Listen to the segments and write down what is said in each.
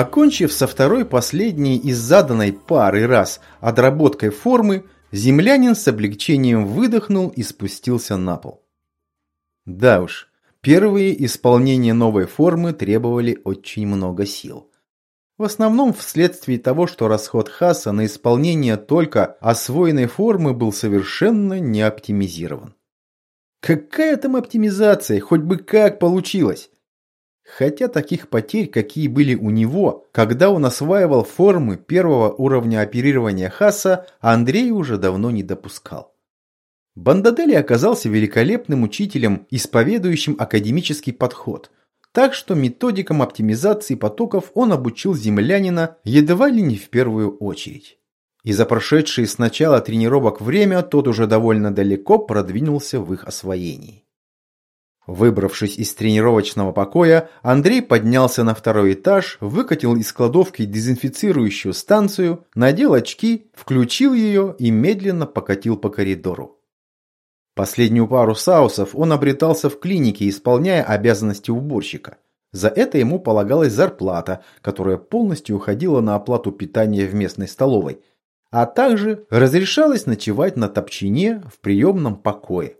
Покончив со второй последней из заданной пары раз отработкой формы, землянин с облегчением выдохнул и спустился на пол. Да уж, первые исполнения новой формы требовали очень много сил. В основном вследствие того, что расход Хаса на исполнение только освоенной формы был совершенно не оптимизирован. Какая там оптимизация, хоть бы как получилось. Хотя таких потерь, какие были у него, когда он осваивал формы первого уровня оперирования Хаса, Андрей уже давно не допускал. Бандадели оказался великолепным учителем, исповедующим академический подход. Так что методикам оптимизации потоков он обучил землянина едва ли не в первую очередь. И за прошедшие с начала тренировок время тот уже довольно далеко продвинулся в их освоении. Выбравшись из тренировочного покоя, Андрей поднялся на второй этаж, выкатил из кладовки дезинфицирующую станцию, надел очки, включил ее и медленно покатил по коридору. Последнюю пару саусов он обретался в клинике, исполняя обязанности уборщика. За это ему полагалась зарплата, которая полностью уходила на оплату питания в местной столовой, а также разрешалось ночевать на топчине в приемном покое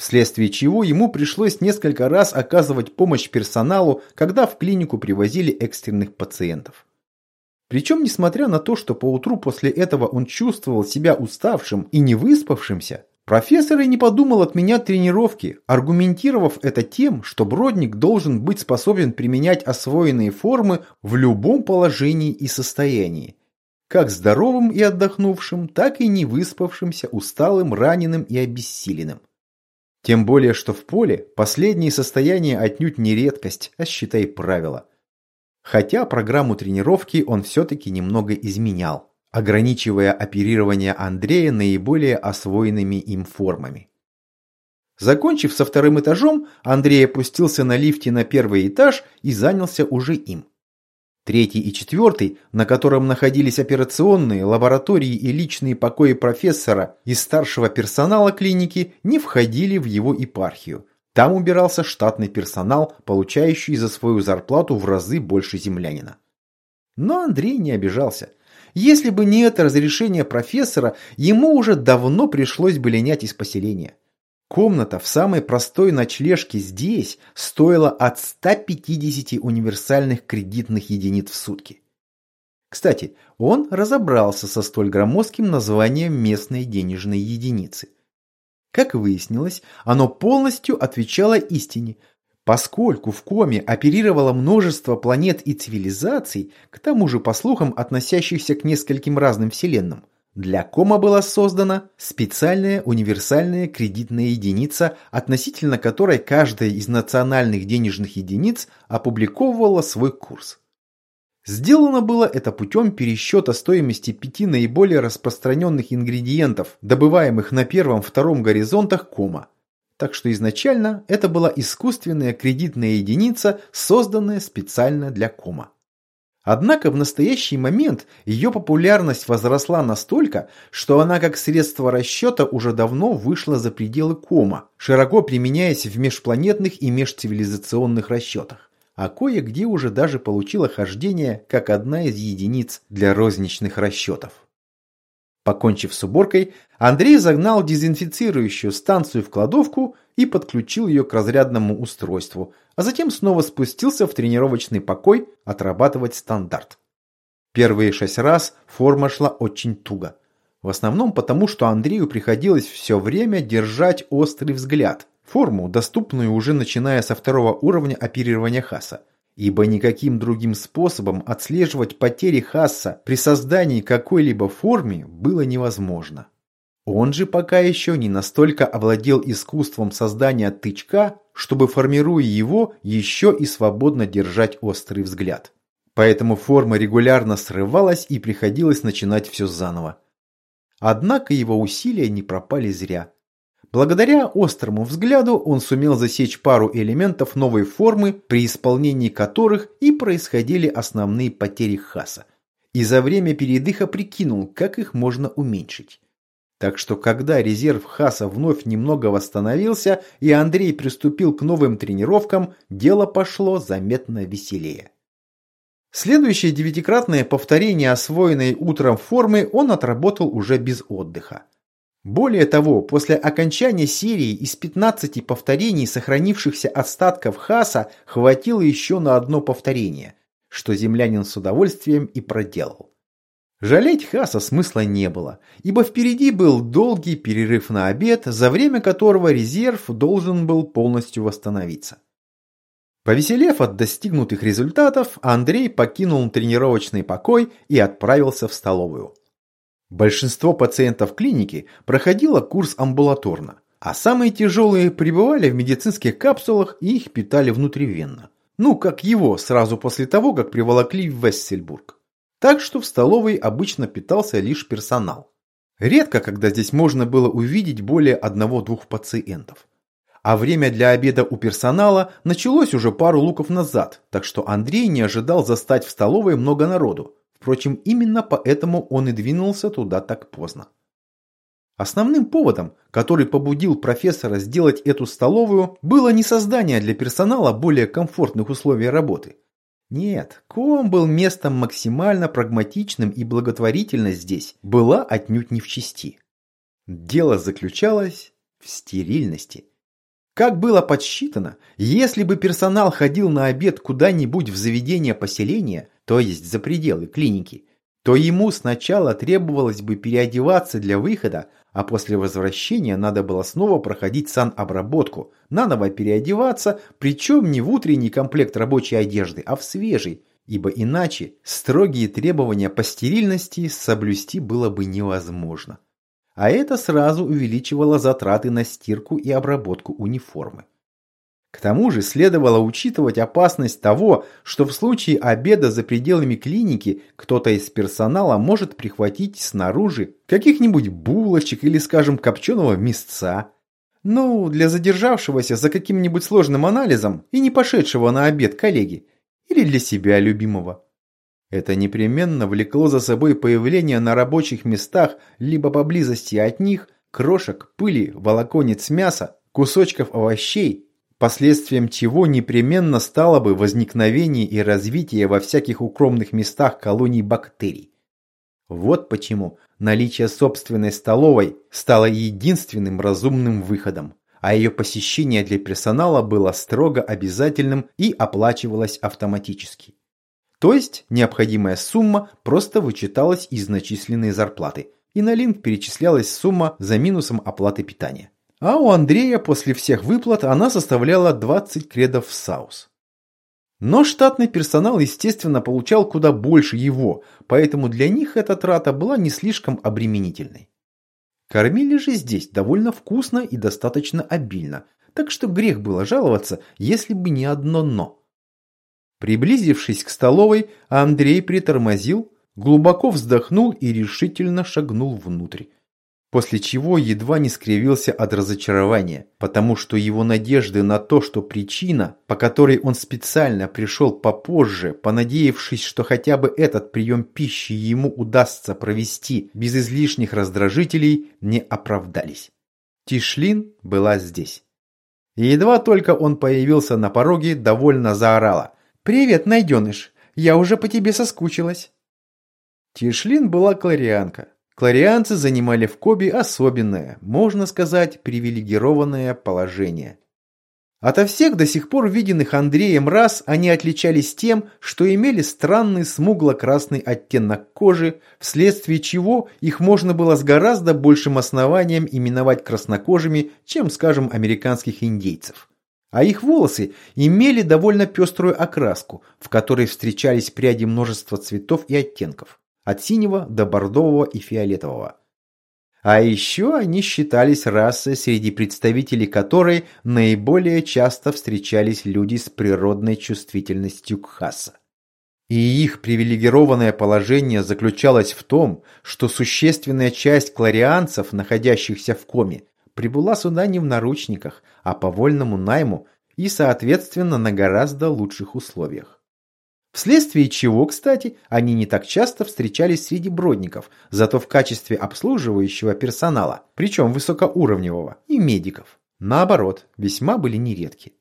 вследствие чего ему пришлось несколько раз оказывать помощь персоналу, когда в клинику привозили экстренных пациентов. Причем, несмотря на то, что поутру после этого он чувствовал себя уставшим и не выспавшимся, профессор и не подумал отменять тренировки, аргументировав это тем, что Бродник должен быть способен применять освоенные формы в любом положении и состоянии, как здоровым и отдохнувшим, так и не выспавшимся, усталым, раненым и обессиленным. Тем более, что в поле последние состояния отнюдь не редкость, а считай правило. Хотя программу тренировки он все-таки немного изменял, ограничивая оперирование Андрея наиболее освоенными им формами. Закончив со вторым этажом, Андрей опустился на лифте на первый этаж и занялся уже им. Третий и четвертый, на котором находились операционные, лаборатории и личные покои профессора и старшего персонала клиники, не входили в его епархию. Там убирался штатный персонал, получающий за свою зарплату в разы больше землянина. Но Андрей не обижался. Если бы не это разрешение профессора, ему уже давно пришлось бы линять из поселения. Комната в самой простой ночлежке здесь стоила от 150 универсальных кредитных единиц в сутки. Кстати, он разобрался со столь громоздким названием местной денежной единицы. Как выяснилось, оно полностью отвечало истине, поскольку в Коме оперировало множество планет и цивилизаций, к тому же, по слухам, относящихся к нескольким разным вселенным. Для кома была создана специальная универсальная кредитная единица, относительно которой каждая из национальных денежных единиц опубликовывала свой курс. Сделано было это путем пересчета стоимости пяти наиболее распространенных ингредиентов, добываемых на первом-втором горизонтах кома. Так что изначально это была искусственная кредитная единица, созданная специально для кома. Однако в настоящий момент ее популярность возросла настолько, что она как средство расчета уже давно вышла за пределы кома, широко применяясь в межпланетных и межцивилизационных расчетах, а кое-где уже даже получила хождение как одна из единиц для розничных расчетов. Покончив с уборкой, Андрей загнал дезинфицирующую станцию в кладовку и подключил ее к разрядному устройству, а затем снова спустился в тренировочный покой отрабатывать стандарт. Первые шесть раз форма шла очень туго. В основном потому, что Андрею приходилось все время держать острый взгляд, форму, доступную уже начиная со второго уровня оперирования Хаса ибо никаким другим способом отслеживать потери Хасса при создании какой-либо формы было невозможно. Он же пока еще не настолько овладел искусством создания тычка, чтобы, формируя его, еще и свободно держать острый взгляд. Поэтому форма регулярно срывалась и приходилось начинать все заново. Однако его усилия не пропали зря. Благодаря острому взгляду он сумел засечь пару элементов новой формы, при исполнении которых и происходили основные потери Хаса. И за время передыха прикинул, как их можно уменьшить. Так что когда резерв Хаса вновь немного восстановился и Андрей приступил к новым тренировкам, дело пошло заметно веселее. Следующее девятикратное повторение освоенной утром формы он отработал уже без отдыха. Более того, после окончания серии из 15 повторений сохранившихся остатков Хаса хватило еще на одно повторение, что землянин с удовольствием и проделал. Жалеть Хаса смысла не было, ибо впереди был долгий перерыв на обед, за время которого резерв должен был полностью восстановиться. Повеселев от достигнутых результатов, Андрей покинул тренировочный покой и отправился в столовую. Большинство пациентов клиники проходило курс амбулаторно, а самые тяжелые пребывали в медицинских капсулах и их питали внутривенно. Ну, как его, сразу после того, как приволокли в Вессельбург. Так что в столовой обычно питался лишь персонал. Редко, когда здесь можно было увидеть более одного-двух пациентов. А время для обеда у персонала началось уже пару луков назад, так что Андрей не ожидал застать в столовой много народу. Впрочем, именно поэтому он и двинулся туда так поздно. Основным поводом, который побудил профессора сделать эту столовую, было не создание для персонала более комфортных условий работы. Нет, ком был местом максимально прагматичным и благотворительность здесь была отнюдь не в чести. Дело заключалось в стерильности. Как было подсчитано, если бы персонал ходил на обед куда-нибудь в заведение поселения, то есть за пределы клиники, то ему сначала требовалось бы переодеваться для выхода, а после возвращения надо было снова проходить санобработку, наново переодеваться, причем не в утренний комплект рабочей одежды, а в свежий, ибо иначе строгие требования по стерильности соблюсти было бы невозможно. А это сразу увеличивало затраты на стирку и обработку униформы. К тому же следовало учитывать опасность того, что в случае обеда за пределами клиники кто-то из персонала может прихватить снаружи каких-нибудь булочек или, скажем, копченого мясца. Ну, для задержавшегося за каким-нибудь сложным анализом и не пошедшего на обед коллеги. Или для себя любимого. Это непременно влекло за собой появление на рабочих местах либо поблизости от них крошек, пыли, волоконец мяса, кусочков овощей последствием чего непременно стало бы возникновение и развитие во всяких укромных местах колоний бактерий. Вот почему наличие собственной столовой стало единственным разумным выходом, а ее посещение для персонала было строго обязательным и оплачивалось автоматически. То есть необходимая сумма просто вычиталась из начисленной зарплаты, и на линк перечислялась сумма за минусом оплаты питания. А у Андрея после всех выплат она составляла 20 кредов в Саус. Но штатный персонал, естественно, получал куда больше его, поэтому для них эта трата была не слишком обременительной. Кормили же здесь довольно вкусно и достаточно обильно, так что грех было жаловаться, если бы не одно «но». Приблизившись к столовой, Андрей притормозил, глубоко вздохнул и решительно шагнул внутрь после чего едва не скривился от разочарования, потому что его надежды на то, что причина, по которой он специально пришел попозже, понадеявшись, что хотя бы этот прием пищи ему удастся провести без излишних раздражителей, не оправдались. Тишлин была здесь. И едва только он появился на пороге, довольно заорала. «Привет, найденыш! Я уже по тебе соскучилась!» Тишлин была кларианка, Кларианцы занимали в Кобе особенное, можно сказать, привилегированное положение. Ото всех до сих пор виденных Андреем рас они отличались тем, что имели странный смугло-красный оттенок кожи, вследствие чего их можно было с гораздо большим основанием именовать краснокожими, чем, скажем, американских индейцев. А их волосы имели довольно пеструю окраску, в которой встречались пряди множества цветов и оттенков от синего до бордового и фиолетового. А еще они считались расой, среди представителей которой наиболее часто встречались люди с природной чувствительностью к хаса. И их привилегированное положение заключалось в том, что существенная часть кларианцев, находящихся в коме, прибыла сюда не в наручниках, а по вольному найму и, соответственно, на гораздо лучших условиях. Вследствие чего, кстати, они не так часто встречались среди бродников, зато в качестве обслуживающего персонала, причем высокоуровневого, и медиков. Наоборот, весьма были нередки.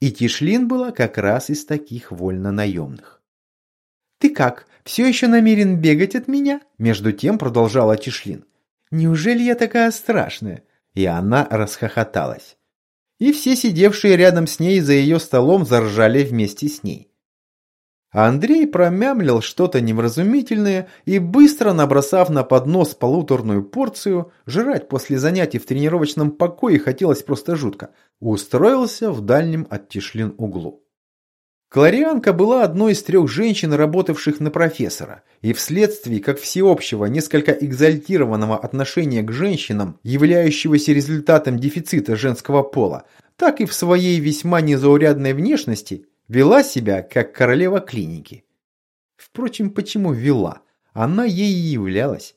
И Тишлин была как раз из таких вольно-наемных. «Ты как, все еще намерен бегать от меня?» Между тем продолжала Тишлин. «Неужели я такая страшная?» И она расхохоталась. И все сидевшие рядом с ней за ее столом заржали вместе с ней. А Андрей промямлил что-то невразумительное и, быстро набросав на поднос полуторную порцию, жрать после занятий в тренировочном покое хотелось просто жутко, устроился в дальнем от Тишлин углу. Кларианка была одной из трех женщин, работавших на профессора, и вследствие как всеобщего, несколько экзальтированного отношения к женщинам, являющегося результатом дефицита женского пола, так и в своей весьма незаурядной внешности, вела себя как королева клиники. Впрочем, почему вела? Она ей и являлась.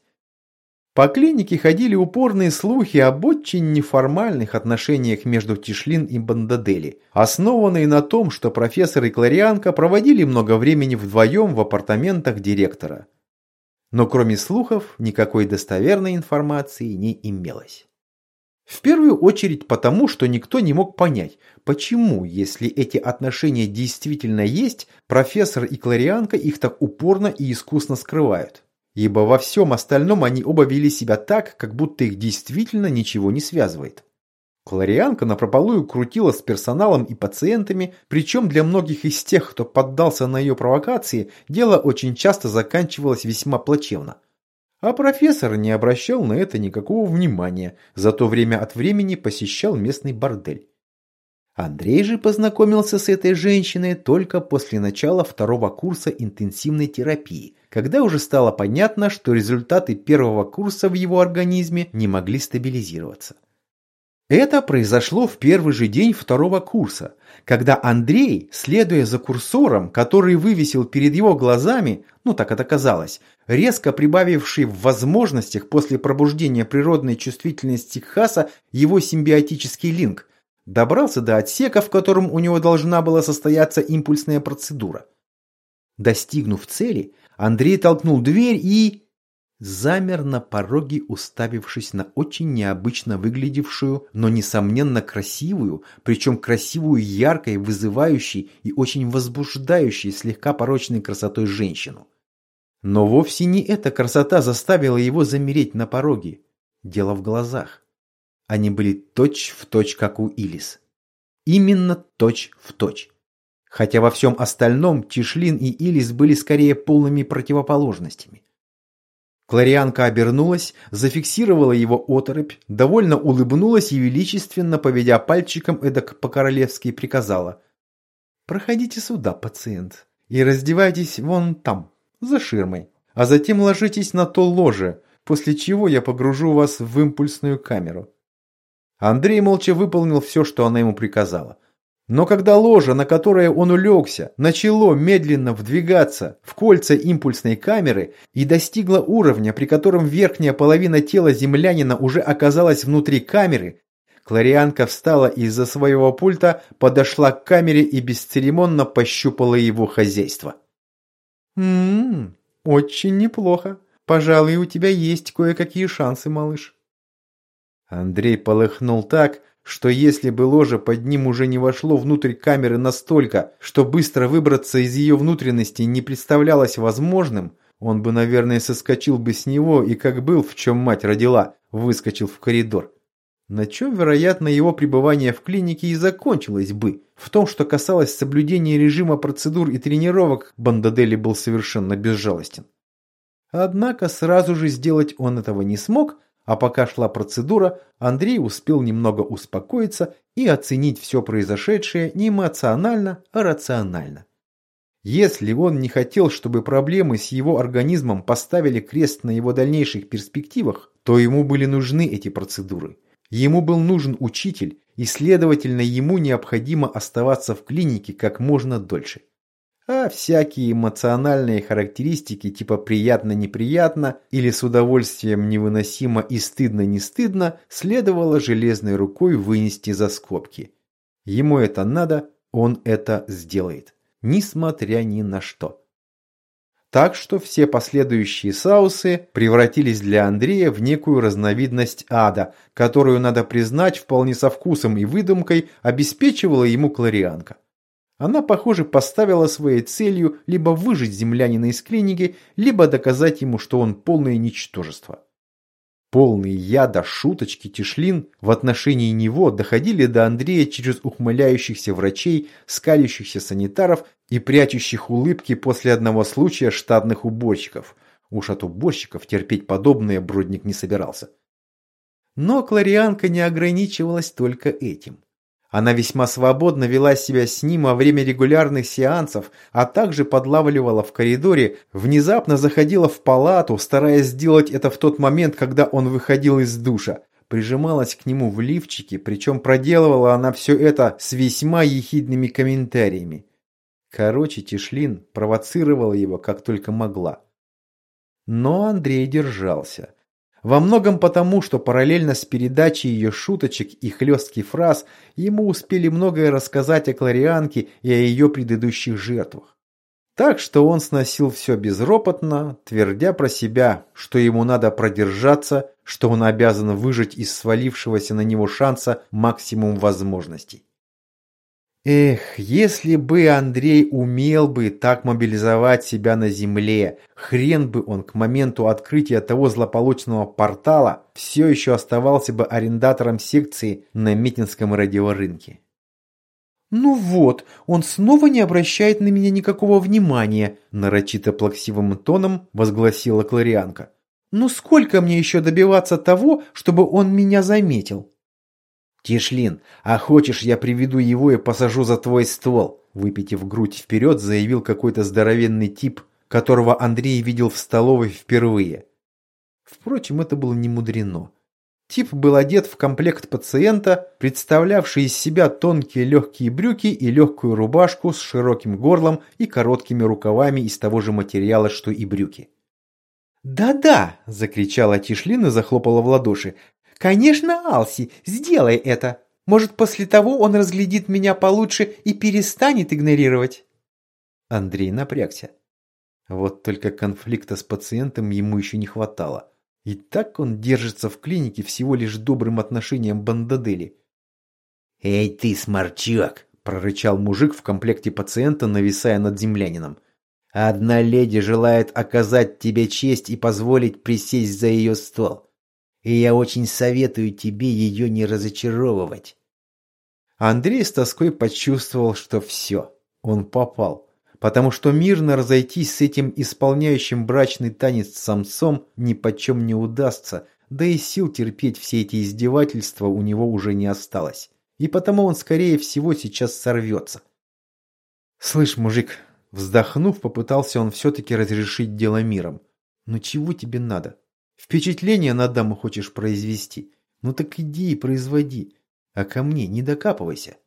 По клинике ходили упорные слухи об очень неформальных отношениях между Тишлин и Бандадели, основанные на том, что профессор и Кларианка проводили много времени вдвоем в апартаментах директора. Но кроме слухов, никакой достоверной информации не имелось. В первую очередь потому, что никто не мог понять, почему, если эти отношения действительно есть, профессор и Кларианка их так упорно и искусно скрывают ибо во всем остальном они оба вели себя так, как будто их действительно ничего не связывает. Кларианка напропалую крутила с персоналом и пациентами, причем для многих из тех, кто поддался на ее провокации, дело очень часто заканчивалось весьма плачевно. А профессор не обращал на это никакого внимания, зато время от времени посещал местный бордель. Андрей же познакомился с этой женщиной только после начала второго курса интенсивной терапии, когда уже стало понятно, что результаты первого курса в его организме не могли стабилизироваться. Это произошло в первый же день второго курса, когда Андрей, следуя за курсором, который вывесил перед его глазами, ну так это казалось, резко прибавивший в возможностях после пробуждения природной чувствительности Хаса его симбиотический линк, добрался до отсека, в котором у него должна была состояться импульсная процедура. Достигнув цели, Андрей толкнул дверь и... замер на пороге, уставившись на очень необычно выглядевшую, но несомненно красивую, причем красивую яркой, вызывающей и очень возбуждающей слегка порочной красотой женщину. Но вовсе не эта красота заставила его замереть на пороге. Дело в глазах. Они были точь в точь, как у Илис. Именно точь в точь. Хотя во всем остальном Тишлин и Илис были скорее полными противоположностями. Кларианка обернулась, зафиксировала его оторопь, довольно улыбнулась и величественно, поведя пальчиком эдак по-королевски, приказала. «Проходите сюда, пациент, и раздевайтесь вон там, за ширмой, а затем ложитесь на то ложе, после чего я погружу вас в импульсную камеру. Андрей молча выполнил все, что она ему приказала. Но когда ложа, на которое он улегся, начало медленно вдвигаться в кольца импульсной камеры и достигло уровня, при котором верхняя половина тела землянина уже оказалась внутри камеры, Кларианка встала из-за своего пульта, подошла к камере и бесцеремонно пощупала его хозяйство. «М-м, очень неплохо. Пожалуй, у тебя есть кое-какие шансы, малыш». Андрей полыхнул так, что если бы ложе под ним уже не вошло внутрь камеры настолько, что быстро выбраться из ее внутренности не представлялось возможным, он бы, наверное, соскочил бы с него и, как был, в чем мать родила, выскочил в коридор. На чем, вероятно, его пребывание в клинике и закончилось бы. В том, что касалось соблюдения режима процедур и тренировок, Бандадели был совершенно безжалостен. Однако сразу же сделать он этого не смог – а пока шла процедура, Андрей успел немного успокоиться и оценить все произошедшее не эмоционально, а рационально. Если он не хотел, чтобы проблемы с его организмом поставили крест на его дальнейших перспективах, то ему были нужны эти процедуры. Ему был нужен учитель, и, следовательно, ему необходимо оставаться в клинике как можно дольше а всякие эмоциональные характеристики типа «приятно-неприятно» или «с удовольствием невыносимо» и «стыдно-не стыдно» следовало железной рукой вынести за скобки. Ему это надо, он это сделает, несмотря ни на что. Так что все последующие саусы превратились для Андрея в некую разновидность ада, которую, надо признать, вполне со вкусом и выдумкой обеспечивала ему кларианка. Она, похоже, поставила своей целью либо выжить землянина из клиники, либо доказать ему, что он полное ничтожество. Полные яда шуточки Тишлин в отношении него доходили до Андрея через ухмыляющихся врачей, скалящихся санитаров и прячущих улыбки после одного случая штатных уборщиков. Уж от уборщиков терпеть подобное Бродник не собирался. Но Кларианка не ограничивалась только этим. Она весьма свободно вела себя с ним во время регулярных сеансов, а также подлавливала в коридоре, внезапно заходила в палату, стараясь сделать это в тот момент, когда он выходил из душа. Прижималась к нему в лифчике, причем проделывала она все это с весьма ехидными комментариями. Короче, Тишлин провоцировала его как только могла. Но Андрей держался. Во многом потому, что параллельно с передачей ее шуточек и хлестких фраз ему успели многое рассказать о Кларианке и о ее предыдущих жертвах. Так что он сносил все безропотно, твердя про себя, что ему надо продержаться, что он обязан выжить из свалившегося на него шанса максимум возможностей. Эх, если бы Андрей умел бы так мобилизовать себя на земле, хрен бы он к моменту открытия того злополучного портала все еще оставался бы арендатором секции на Митинском радиорынке. «Ну вот, он снова не обращает на меня никакого внимания», нарочито плаксивым тоном возгласила Кларианка. «Ну сколько мне еще добиваться того, чтобы он меня заметил?» «Тишлин, а хочешь, я приведу его и посажу за твой ствол?» Выпитив грудь вперед, заявил какой-то здоровенный тип, которого Андрей видел в столовой впервые. Впрочем, это было не мудрено. Тип был одет в комплект пациента, представлявший из себя тонкие легкие брюки и легкую рубашку с широким горлом и короткими рукавами из того же материала, что и брюки. «Да-да!» – закричала Тишлин и захлопала в ладоши. «Конечно, Алси, сделай это. Может, после того он разглядит меня получше и перестанет игнорировать». Андрей напрягся. Вот только конфликта с пациентом ему еще не хватало. И так он держится в клинике всего лишь добрым отношением Бандадели. «Эй ты, сморчок!» – прорычал мужик в комплекте пациента, нависая над землянином. «Одна леди желает оказать тебе честь и позволить присесть за ее стол и я очень советую тебе ее не разочаровывать. Андрей с тоской почувствовал, что все, он попал, потому что мирно разойтись с этим исполняющим брачный танец самцом ни почем не удастся, да и сил терпеть все эти издевательства у него уже не осталось. И потому он, скорее всего, сейчас сорвется. «Слышь, мужик», вздохнув, попытался он все-таки разрешить дело миром. «Ну чего тебе надо? Впечатление на даму хочешь произвести? Ну так иди и производи. А ко мне не докапывайся.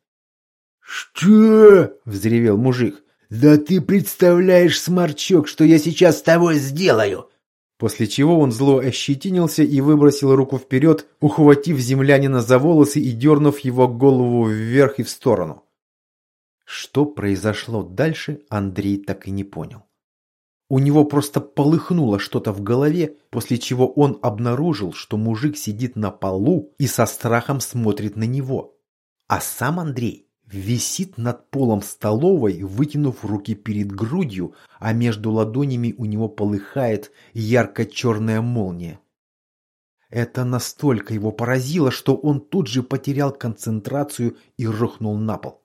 «Что?» – взревел мужик. «Да ты представляешь, сморчок, что я сейчас с тобой сделаю!» После чего он зло ощетинился и выбросил руку вперед, ухватив землянина за волосы и дернув его голову вверх и в сторону. Что произошло дальше, Андрей так и не понял. У него просто полыхнуло что-то в голове, после чего он обнаружил, что мужик сидит на полу и со страхом смотрит на него. А сам Андрей висит над полом столовой, вытянув руки перед грудью, а между ладонями у него полыхает ярко-черная молния. Это настолько его поразило, что он тут же потерял концентрацию и рухнул на пол.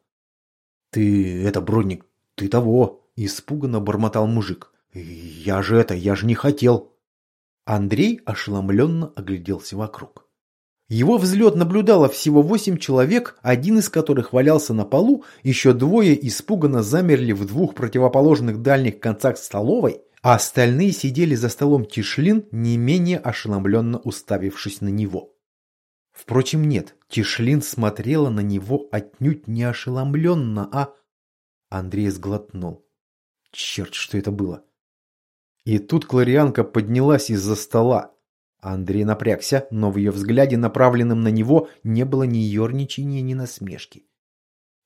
«Ты это, Бродник, ты того!» – испуганно бормотал мужик. «Я же это, я же не хотел!» Андрей ошеломленно огляделся вокруг. Его взлет наблюдало всего восемь человек, один из которых валялся на полу, еще двое испуганно замерли в двух противоположных дальних концах столовой, а остальные сидели за столом Тишлин, не менее ошеломленно уставившись на него. Впрочем, нет, Тишлин смотрела на него отнюдь не ошеломленно, а... Андрей сглотнул. Черт, что это было? И тут Кларианка поднялась из-за стола. Андрей напрягся, но в ее взгляде, направленном на него, не было ни ерничания, ни насмешки.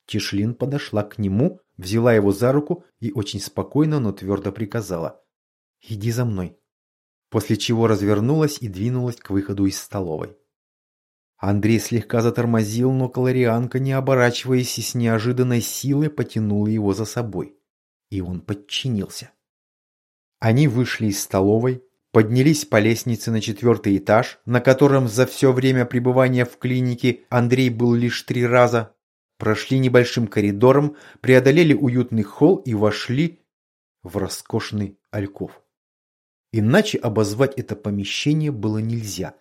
Тишлин подошла к нему, взяла его за руку и очень спокойно, но твердо приказала. «Иди за мной». После чего развернулась и двинулась к выходу из столовой. Андрей слегка затормозил, но Каларианка, не оборачиваясь и с неожиданной силой, потянула его за собой. И он подчинился. Они вышли из столовой, поднялись по лестнице на четвертый этаж, на котором за все время пребывания в клинике Андрей был лишь три раза, прошли небольшим коридором, преодолели уютный холл и вошли в роскошный альков. Иначе обозвать это помещение было нельзя,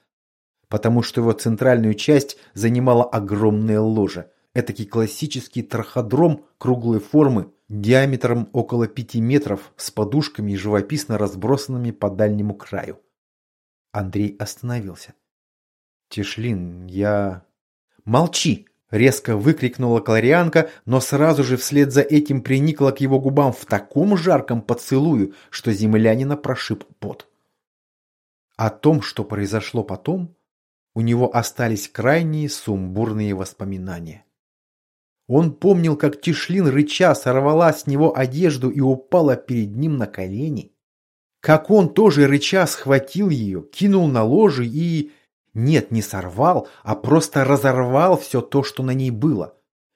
потому что его центральную часть занимала огромная ложа, этакий классический траходром круглой формы, диаметром около пяти метров, с подушками, живописно разбросанными по дальнему краю. Андрей остановился. «Тишлин, я...» «Молчи!» – резко выкрикнула Кларианка, но сразу же вслед за этим приникла к его губам в таком жарком поцелую, что землянина прошиб пот. О том, что произошло потом, у него остались крайние сумбурные воспоминания. Он помнил, как Тишлин рыча сорвала с него одежду и упала перед ним на колени. Как он тоже рыча схватил ее, кинул на ложе и... Нет, не сорвал, а просто разорвал все то, что на ней было.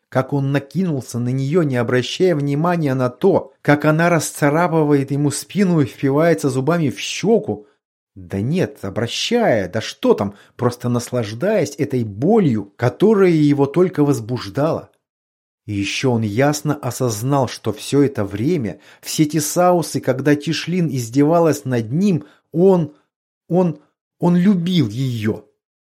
Как он накинулся на нее, не обращая внимания на то, как она расцарапывает ему спину и впивается зубами в щеку. Да нет, обращая, да что там, просто наслаждаясь этой болью, которая его только возбуждала. И еще он ясно осознал, что все это время, все эти саусы, когда Тишлин издевалась над ним, он, он, он любил ее.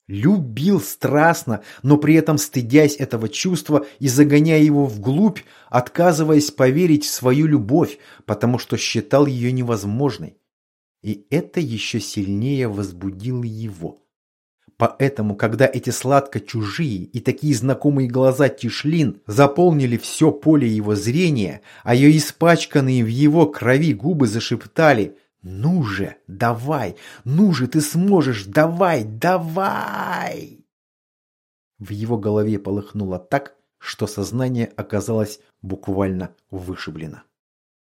Любил страстно, но при этом стыдясь этого чувства и загоняя его вглубь, отказываясь поверить в свою любовь, потому что считал ее невозможной. И это еще сильнее возбудило его. Поэтому, когда эти сладко чужие и такие знакомые глаза Тишлин заполнили все поле его зрения, а ее испачканные в его крови губы зашептали «Ну же, давай! Ну же, ты сможешь! Давай, давай!» В его голове полыхнуло так, что сознание оказалось буквально вышиблено.